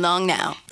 along now.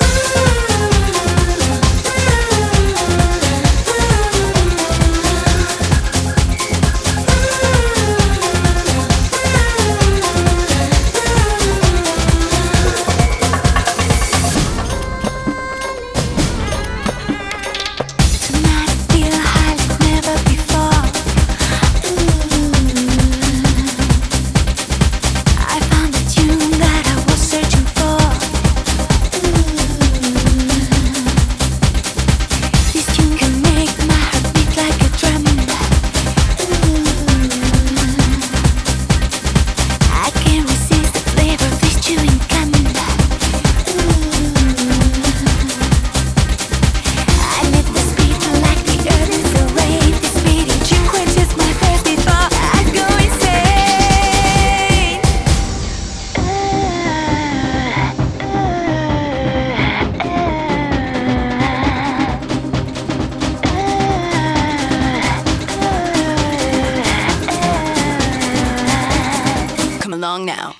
Along now.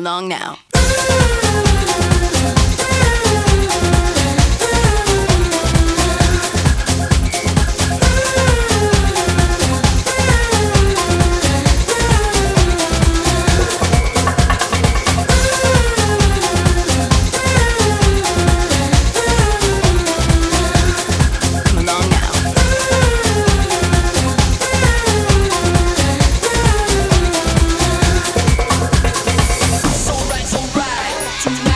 along now.